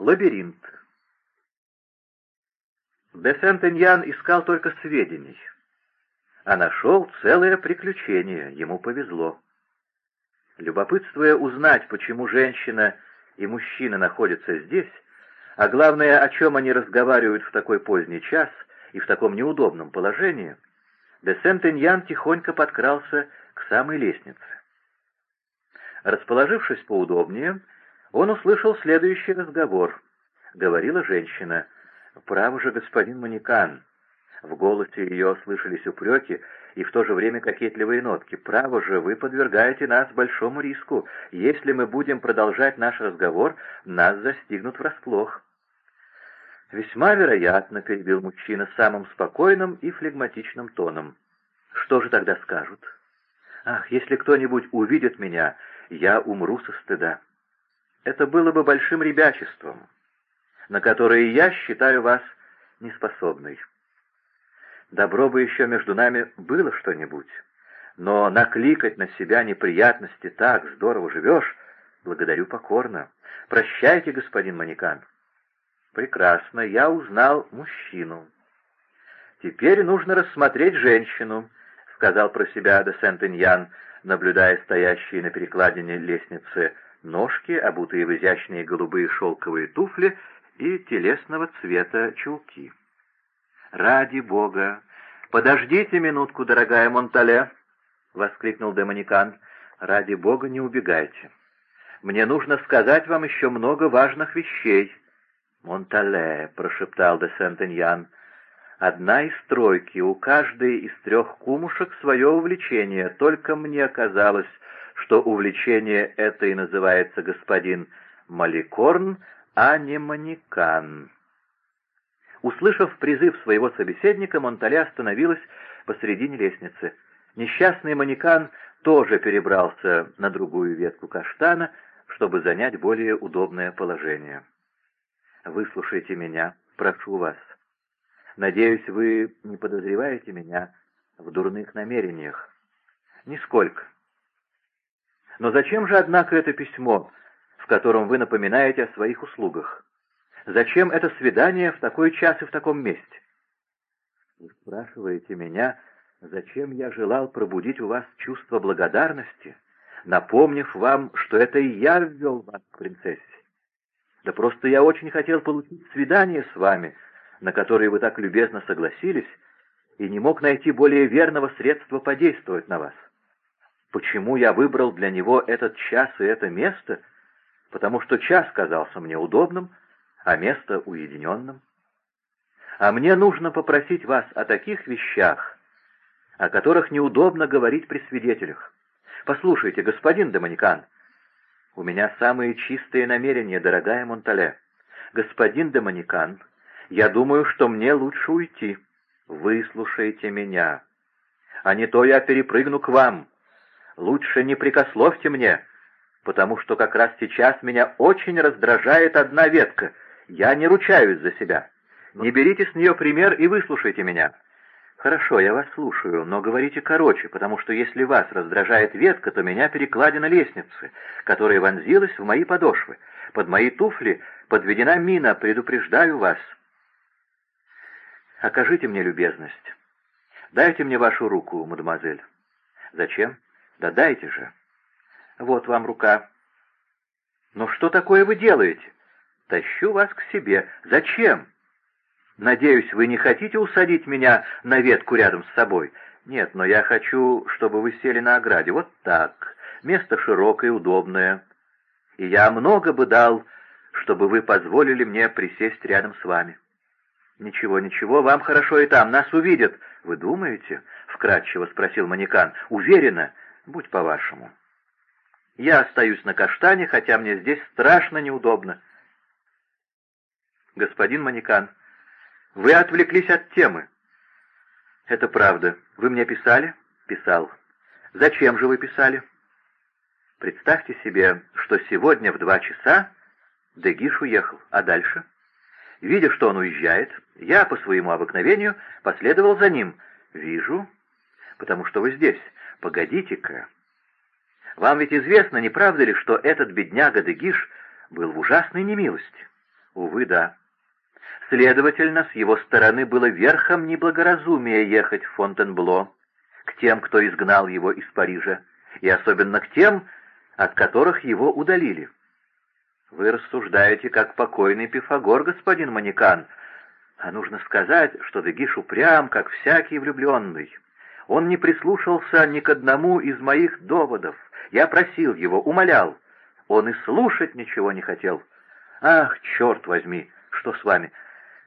Лабиринт. Де Сент-Эньян искал только сведений, а нашел целое приключение, ему повезло. Любопытствуя узнать, почему женщина и мужчина находятся здесь, а главное, о чем они разговаривают в такой поздний час и в таком неудобном положении, де Сент-Эньян тихонько подкрался к самой лестнице. Расположившись поудобнее, он услышал следующий разговор. Говорила женщина. «Право же, господин Манекан». В голосе ее слышались упреки и в то же время кокетливые нотки. «Право же, вы подвергаете нас большому риску. Если мы будем продолжать наш разговор, нас застигнут врасплох». «Весьма вероятно», — перебил мужчина самым спокойным и флегматичным тоном. «Что же тогда скажут?» «Ах, если кто-нибудь увидит меня, я умру со стыда» это было бы большим ребячеством, на которое я считаю вас неспособной. Добро бы еще между нами было что-нибудь, но накликать на себя неприятности так здорово живешь, благодарю покорно. Прощайте, господин Манекан. Прекрасно, я узнал мужчину. Теперь нужно рассмотреть женщину, сказал про себя де Сент-Иньян, наблюдая стоящие на перекладине лестницы ножки, обутые в изящные голубые шелковые туфли и телесного цвета чулки. «Ради Бога! Подождите минутку, дорогая Монтале!» — воскликнул Демоникан. «Ради Бога, не убегайте. Мне нужно сказать вам еще много важных вещей». «Монтале», — прошептал де Сент-Эньян, — «одна из тройки, у каждой из трех кумушек свое увлечение, только мне казалось, что увлечение это и называется господин Маликорн, а не Манекан. Услышав призыв своего собеседника, Монтале остановилась посредине лестницы. Несчастный Манекан тоже перебрался на другую ветку каштана, чтобы занять более удобное положение. «Выслушайте меня, прошу вас. Надеюсь, вы не подозреваете меня в дурных намерениях?» «Нисколько. Но зачем же, однако, это письмо, в котором вы напоминаете о своих услугах? Зачем это свидание в такой час и в таком месте? Вы спрашиваете меня, зачем я желал пробудить у вас чувство благодарности, напомнив вам, что это и я ввел вас к принцессе. Да просто я очень хотел получить свидание с вами, на которое вы так любезно согласились, и не мог найти более верного средства подействовать на вас. Почему я выбрал для него этот час и это место? Потому что час казался мне удобным, а место уединенным. А мне нужно попросить вас о таких вещах, о которых неудобно говорить при свидетелях. Послушайте, господин Доминикан, у меня самые чистые намерения, дорогая Монтале. Господин Доминикан, я думаю, что мне лучше уйти. Выслушайте меня, а не то я перепрыгну к вам» лучше не прикословьте мне, потому что как раз сейчас меня очень раздражает одна ветка. Я не ручаюсь за себя. Не берите с нее пример и выслушайте меня. Хорошо, я вас слушаю, но говорите короче, потому что если вас раздражает ветка, то меня перекладина лестницы, которая вонзилась в мои подошвы. Под мои туфли подведена мина, предупреждаю вас. Окажите мне любезность. Дайте мне вашу руку, мадемуазель. Зачем? Да дайте же. Вот вам рука. Но что такое вы делаете? Тащу вас к себе. Зачем? Надеюсь, вы не хотите усадить меня на ветку рядом с собой? Нет, но я хочу, чтобы вы сели на ограде. Вот так. Место широкое, удобное. И я много бы дал, чтобы вы позволили мне присесть рядом с вами. «Ничего, ничего, вам хорошо и там, нас увидят». «Вы думаете?» — вкратчиво спросил манекан. «Уверена, Будь по-вашему. Я остаюсь на каштане, хотя мне здесь страшно неудобно. Господин Манекан, вы отвлеклись от темы. Это правда. Вы мне писали? Писал. Зачем же вы писали? Представьте себе, что сегодня в два часа Дегиш уехал, а дальше? Видя, что он уезжает, я по своему обыкновению последовал за ним. Вижу, потому что вы здесь. Погодите-ка. Вам ведь известно, не правда ли, что этот бедняга Дегиш был в ужасной немилости? Увы, да. Следовательно, с его стороны было верхом неблагоразумия ехать в Фонтенбло к тем, кто изгнал его из Парижа, и особенно к тем, от которых его удалили. Вы рассуждаете, как покойный Пифагор, господин Манекан, а нужно сказать, что Дегиш упрям, как всякий влюбленный. Он не прислушался ни к одному из моих доводов. Я просил его, умолял. Он и слушать ничего не хотел. Ах, черт возьми, что с вами?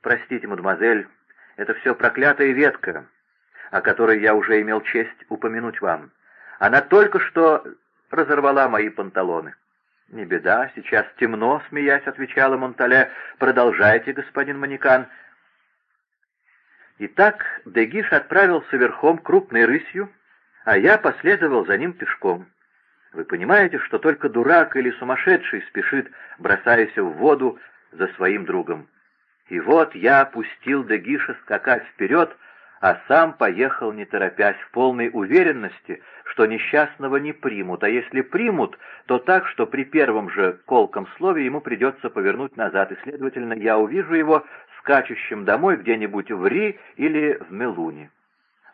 Простите, мадемуазель, это все проклятая ветка, о которой я уже имел честь упомянуть вам. Она только что разорвала мои панталоны. «Не беда, сейчас темно», — смеясь, отвечала Монтале. «Продолжайте, господин Манекан». Итак, Дегиш отправился верхом крупной рысью, а я последовал за ним пешком. Вы понимаете, что только дурак или сумасшедший спешит, бросаясь в воду за своим другом. И вот я опустил Дегиша скакать вперед, а сам поехал, не торопясь, в полной уверенности, что несчастного не примут, а если примут, то так, что при первом же колком слове ему придется повернуть назад, и, следовательно, я увижу его скачущим домой где-нибудь в Ри или в Мелуне.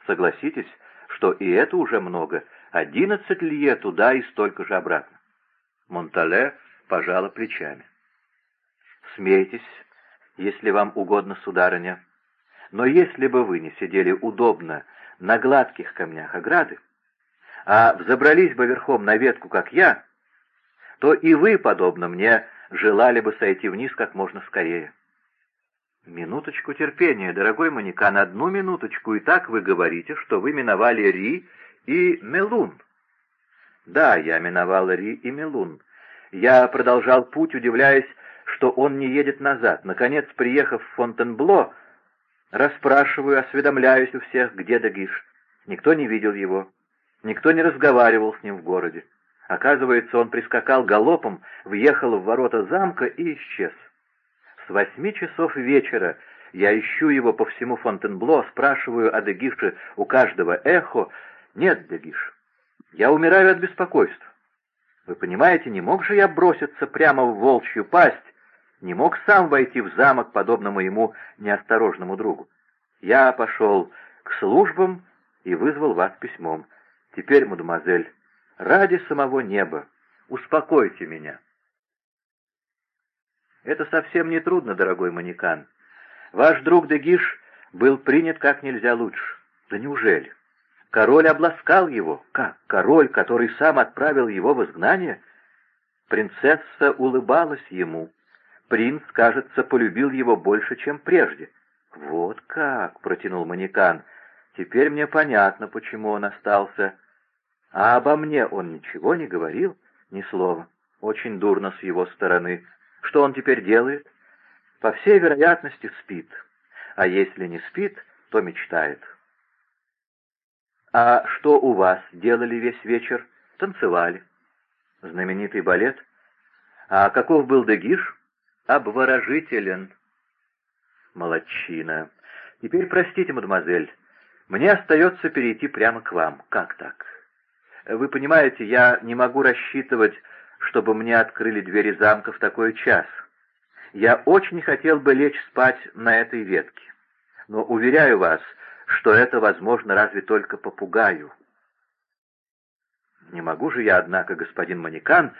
Согласитесь, что и это уже много. Одиннадцать лье туда и столько же обратно. Монтале пожала плечами. «Смейтесь, если вам угодно, сударыня. Но если бы вы не сидели удобно на гладких камнях ограды, а взобрались бы верхом на ветку, как я, то и вы, подобно мне, желали бы сойти вниз как можно скорее. «Минуточку терпения, дорогой Манекан, одну минуточку, и так вы говорите, что вы миновали Ри и Мелун». «Да, я миновал Ри и Мелун. Я продолжал путь, удивляясь, что он не едет назад. Наконец, приехав в Фонтенбло, расспрашиваю, осведомляюсь у всех, где Дагиш. Никто не видел его, никто не разговаривал с ним в городе. Оказывается, он прискакал галопом, въехал в ворота замка и исчез. С восьми часов вечера я ищу его по всему Фонтенбло, спрашиваю о Дегише у каждого эхо. Нет, Дегиш, я умираю от беспокойства. Вы понимаете, не мог же я броситься прямо в волчью пасть, не мог сам войти в замок, подобно моему неосторожному другу. Я пошел к службам и вызвал вас письмом. Теперь, мадемуазель, ради самого неба, успокойте меня. Это совсем не трудно, дорогой манекан. Ваш друг Дегиш был принят как нельзя лучше. Да неужели? Король обласкал его. Как? Король, который сам отправил его в изгнание? Принцесса улыбалась ему. Принц, кажется, полюбил его больше, чем прежде. «Вот как!» — протянул манекан. «Теперь мне понятно, почему он остался. А обо мне он ничего не говорил? Ни слова. Очень дурно с его стороны. Что он теперь делает? По всей вероятности спит. А если не спит, то мечтает. А что у вас делали весь вечер? Танцевали. Знаменитый балет? А каков был Дегиш? Обворожителен. Молодчина. Теперь простите, мадемуазель, мне остается перейти прямо к вам. Как так? Вы понимаете, я не могу рассчитывать чтобы мне открыли двери замка в такой час. Я очень хотел бы лечь спать на этой ветке, но уверяю вас, что это возможно разве только попугаю. Не могу же я, однако, господин Манекан,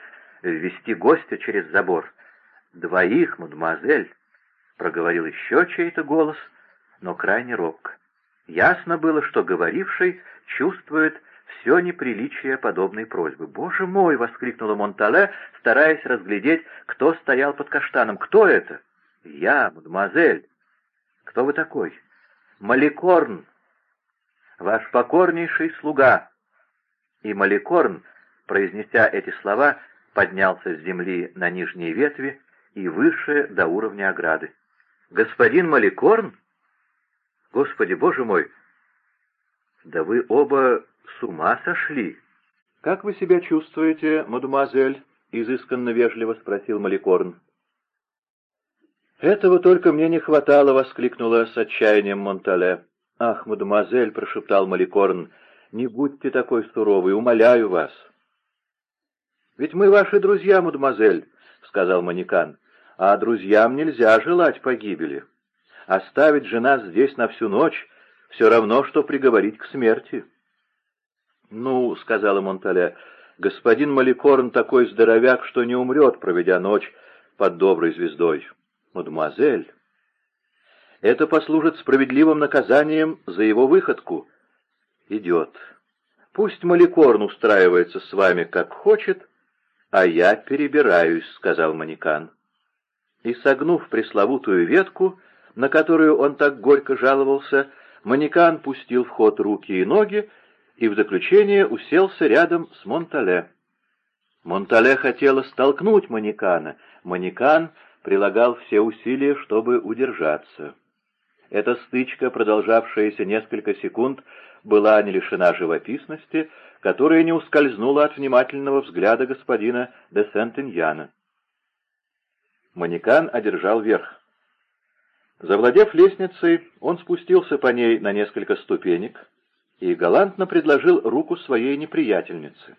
ввести гостя через забор. Двоих, мадемуазель, — проговорил еще чей-то голос, но крайне робко. Ясно было, что говоривший чувствует все неприличие подобной просьбы. «Боже мой!» — воскликнула Монтале, стараясь разглядеть, кто стоял под каштаном. «Кто это?» «Я, мадемуазель». «Кто вы такой?» «Маликорн, ваш покорнейший слуга». И Маликорн, произнеся эти слова, поднялся с земли на нижние ветви и выше до уровня ограды. «Господин Маликорн? Господи, боже мой! Да вы оба с ума сошли!» «Как вы себя чувствуете, мадемуазель?» — изысканно вежливо спросил Маликорн. «Этого только мне не хватало!» — воскликнула с отчаянием Монтале. «Ах, мадемуазель!» — прошептал Маликорн. «Не будьте такой суровой, умоляю вас!» «Ведь мы ваши друзья, мадемуазель!» — сказал Манекан. а друзьям нельзя желать погибели. Оставить же нас здесь на всю ночь все равно, что приговорить к смерти. — Ну, — сказала Монтале, — господин Маликорн такой здоровяк, что не умрет, проведя ночь под доброй звездой. — Мадемуазель, это послужит справедливым наказанием за его выходку. — Идет. Пусть Маликорн устраивается с вами как хочет, а я перебираюсь, — сказал Манекан. И, согнув пресловутую ветку, на которую он так горько жаловался, Манекан пустил в ход руки и ноги и в заключение уселся рядом с Монтале. Монтале хотела столкнуть Манекана. Манекан прилагал все усилия, чтобы удержаться. Эта стычка, продолжавшаяся несколько секунд, была не лишена живописности, которая не ускользнула от внимательного взгляда господина де Сент-Иньяна. Манекан одержал верх. Завладев лестницей, он спустился по ней на несколько ступенек и галантно предложил руку своей неприятельнице.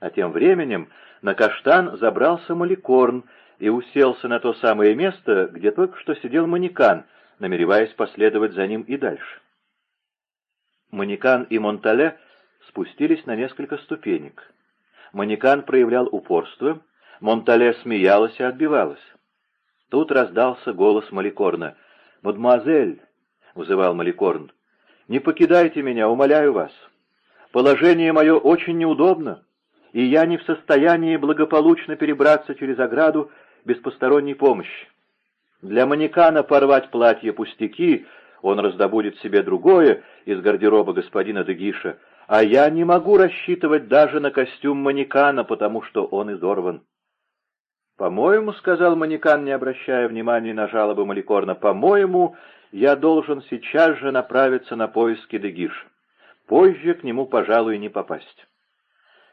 А тем временем на каштан забрался Маликорн и уселся на то самое место, где только что сидел Манекан, намереваясь последовать за ним и дальше. Манекан и Монтале спустились на несколько ступенек. Манекан проявлял упорство, Монтале смеялась и отбивалась. Тут раздался голос Маликорна. «Мадемуазель!» — вызывал Маликорн. «Не покидайте меня, умоляю вас. Положение мое очень неудобно, и я не в состоянии благополучно перебраться через ограду без посторонней помощи. Для манекана порвать платье пустяки, он раздобудет себе другое из гардероба господина Дегиша, а я не могу рассчитывать даже на костюм манекана, потому что он изорван. «По-моему, — сказал Манекан, не обращая внимания на жалобы Маликорна, — по-моему, я должен сейчас же направиться на поиски Дегиш. Позже к нему, пожалуй, не попасть».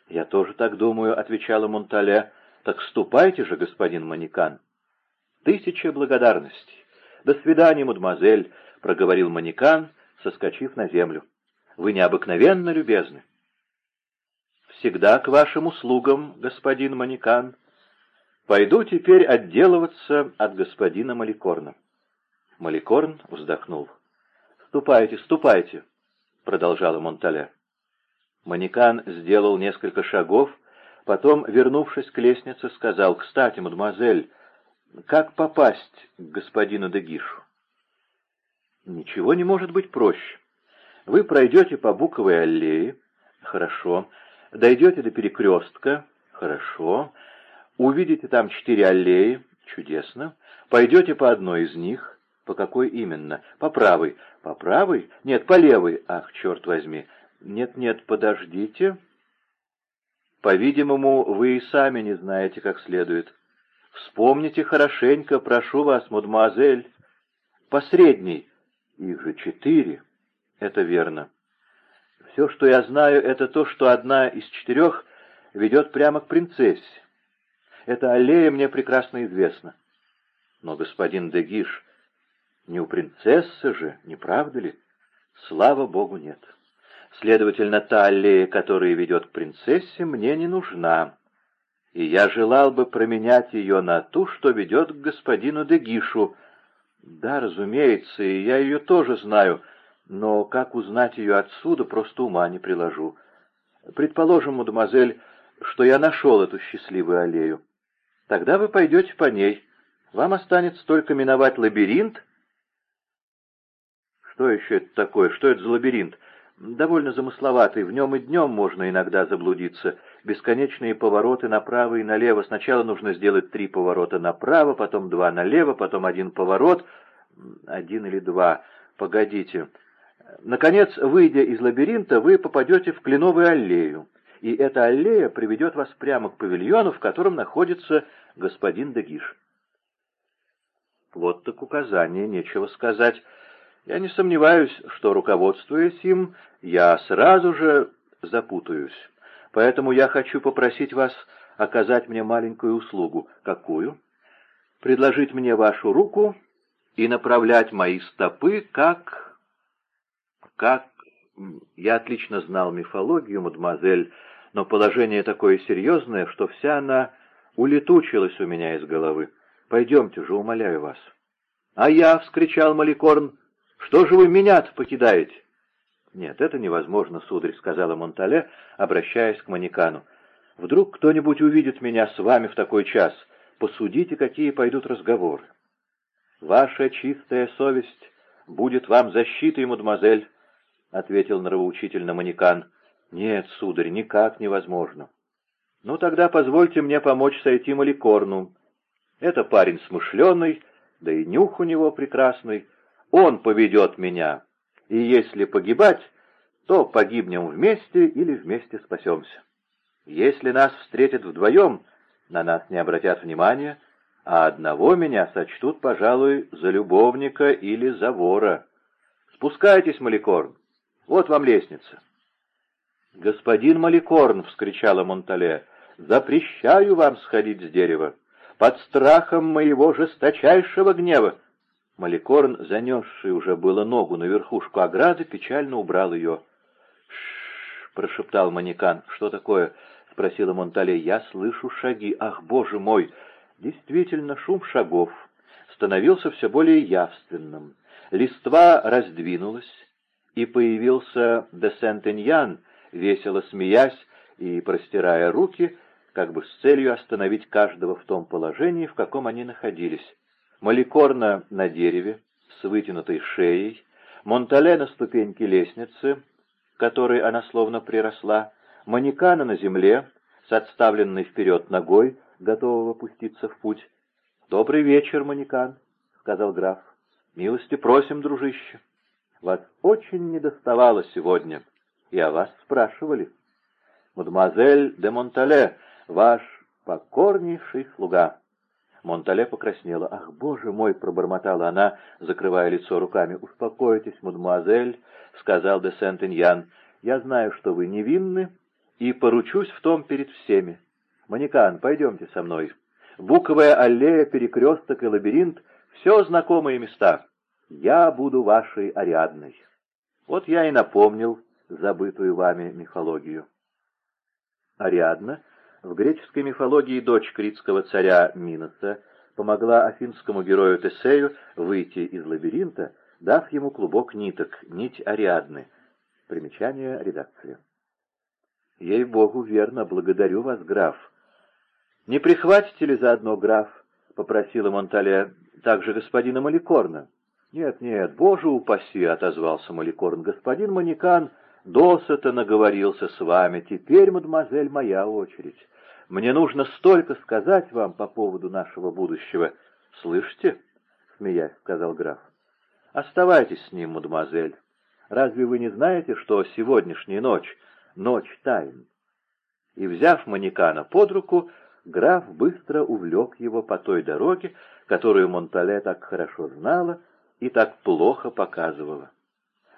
«Я тоже так думаю», — отвечала Монтале. «Так ступайте же, господин Манекан». «Тысяча благодарностей. До свидания, мадемуазель», — проговорил Манекан, соскочив на землю. «Вы необыкновенно любезны». «Всегда к вашим услугам, господин Манекан», Пойду теперь отделываться от господина Маликорна. Маликорн вздохнул. «Ступайте, ступайте», — продолжала Монталя. Манекан сделал несколько шагов, потом, вернувшись к лестнице, сказал, «Кстати, мадемуазель, как попасть к господину Дегишу?» «Ничего не может быть проще. Вы пройдете по Буковой аллее, хорошо, дойдете до перекрестка, хорошо, Увидите там четыре аллеи, чудесно. Пойдете по одной из них. По какой именно? По правой. По правой? Нет, по левой. Ах, черт возьми. Нет-нет, подождите. По-видимому, вы и сами не знаете, как следует. Вспомните хорошенько, прошу вас, мадемуазель. По средней. Их же четыре. Это верно. Все, что я знаю, это то, что одна из четырех ведет прямо к принцессе. Эта аллея мне прекрасно известна. Но господин Дегиш, не у принцессы же, не правда ли? Слава богу, нет. Следовательно, та аллея, которая ведет к принцессе, мне не нужна, и я желал бы променять ее на ту, что ведет к господину Дегишу. Да, разумеется, и я ее тоже знаю, но как узнать ее отсюда, просто ума не приложу. Предположим, мадемуазель, что я нашел эту счастливую аллею. Тогда вы пойдете по ней. Вам останется только миновать лабиринт. Что еще это такое? Что это за лабиринт? Довольно замысловатый, в нем и днем можно иногда заблудиться. Бесконечные повороты направо и налево. Сначала нужно сделать три поворота направо, потом два налево, потом один поворот. Один или два. Погодите. Наконец, выйдя из лабиринта, вы попадете в кленовую аллею и эта аллея приведет вас прямо к павильону, в котором находится господин Дегиш. Вот так указание, нечего сказать. Я не сомневаюсь, что, руководствуясь им, я сразу же запутаюсь. Поэтому я хочу попросить вас оказать мне маленькую услугу. Какую? Предложить мне вашу руку и направлять мои стопы как... как... Я отлично знал мифологию, мадемуазель, но положение такое серьезное, что вся она улетучилась у меня из головы. Пойдемте же, умоляю вас. А я, — вскричал Маликорн, — что же вы меня-то покидаете? Нет, это невозможно, сударь, — сказала Монтале, обращаясь к Манекану. Вдруг кто-нибудь увидит меня с вами в такой час. Посудите, какие пойдут разговоры. Ваша чистая совесть будет вам защитой, мадемуазель, — ответил нравоучительно Манекан. Нет, сударь, никак невозможно. Ну, тогда позвольте мне помочь сойти Маликорну. Это парень смышленый, да и нюх у него прекрасный. Он поведет меня, и если погибать, то погибнем вместе или вместе спасемся. Если нас встретят вдвоем, на нас не обратят внимания, а одного меня сочтут, пожалуй, за любовника или за вора. Спускайтесь, Маликорн, вот вам лестница. «Господин Маликорн!» — вскричала Монтале. «Запрещаю вам сходить с дерева под страхом моего жесточайшего гнева. Маликорн, занесший уже было ногу на верхушку ограды, печально убрал ее. Прошептал Манекан. «Что такое?» — спросила Монтале. «Я слышу шаги. Ах, боже мой!» Действительно, шум шагов становился все более явственным. Листва раздвинулась, и появился де Сент-Эньян, весело смеясь и простирая руки, как бы с целью остановить каждого в том положении, в каком они находились. Маликорна на дереве, с вытянутой шеей, Монтале на ступеньке лестницы, которой она словно приросла, Манекана на земле, с отставленной вперед ногой, готового пуститься в путь. «Добрый вечер, Манекан», — сказал граф. «Милости просим, дружище. Вас очень недоставало сегодня, и о вас спрашивали. Мадемуазель де Монтале ваш покорнейший слуга». Монтале покраснела. «Ах, боже мой!» — пробормотала она, закрывая лицо руками. «Успокойтесь, мадемуазель», — сказал де Сент-Иньян. «Я знаю, что вы невинны, и поручусь в том перед всеми. Манекан, пойдемте со мной. Буковая аллея, перекресток и лабиринт — все знакомые места. Я буду вашей Ариадной». Вот я и напомнил забытую вами мифологию. Ариадна в греческой мифологии дочь критского царя Миноса помогла афинскому герою Тесею выйти из лабиринта, дав ему клубок ниток, нить Ариадны. Примечание редакции. «Ей-богу, верно, благодарю вас, граф». «Не прихватите ли заодно, граф?» — попросила Монтале также господина Маликорна. «Нет, нет, боже упаси!» — отозвался Маликорн. «Господин Манекан досыта наговорился с вами. Теперь, мадемуазель, моя очередь. Мне нужно столько сказать вам по поводу нашего будущего. Слышите? — смеясь сказал граф. — Оставайтесь с ним, мадемуазель. Разве вы не знаете, что сегодняшняя ночь — ночь тайн? И, взяв манекана под руку, граф быстро увлек его по той дороге, которую Монтале так хорошо знала и так плохо показывала.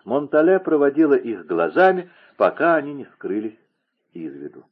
Монтале проводила их глазами, пока они не скрылись из виду.